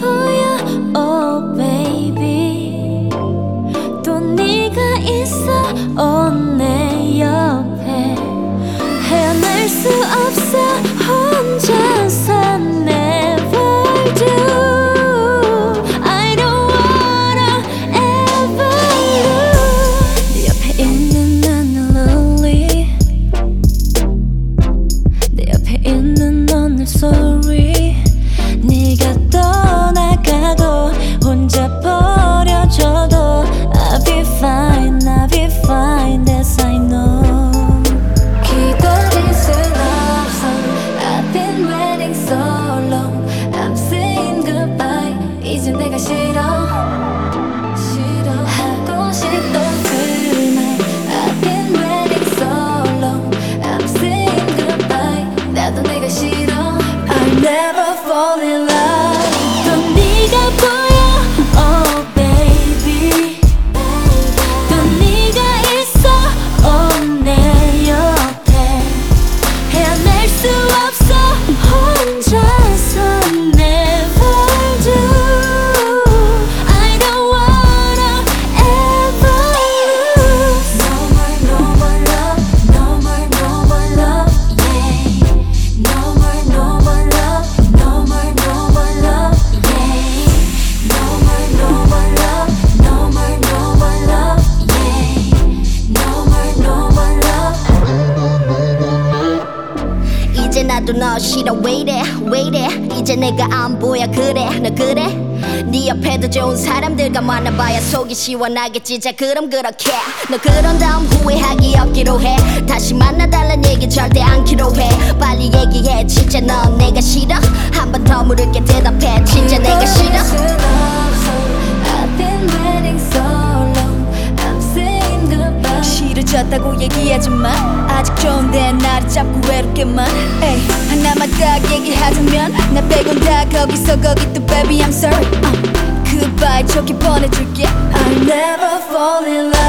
또 내 옆에 있는 너는 sorry 네 all in 나도 너 싫어 왜 이래 왜 이래 이제 내가 안 보여 그래 너 그래? 네 옆에도 좋은 사람들과 만나봐야 속이 시원하겠지. 자 그럼 그렇게. 너 그런 다음 후회하기 없기로 해. 다시 만나달란 얘기 절대 않기로 해. 빨리 얘기해 진짜 넌 내가 싫어? 한 번 더 물을게 대답해 진짜 내가 싫어? I've been waiting so long. I'm saying goodbye. 싫어졌다고 얘기하지 마. 아직 좋은데 나 를 잡고 외롭게만 에이 하나만 딱 얘기하자면 나 빼곤 다 거기서 거기 또 baby I'm sorry uh, goodbye 좋게 보내줄게 I'll never fall in love.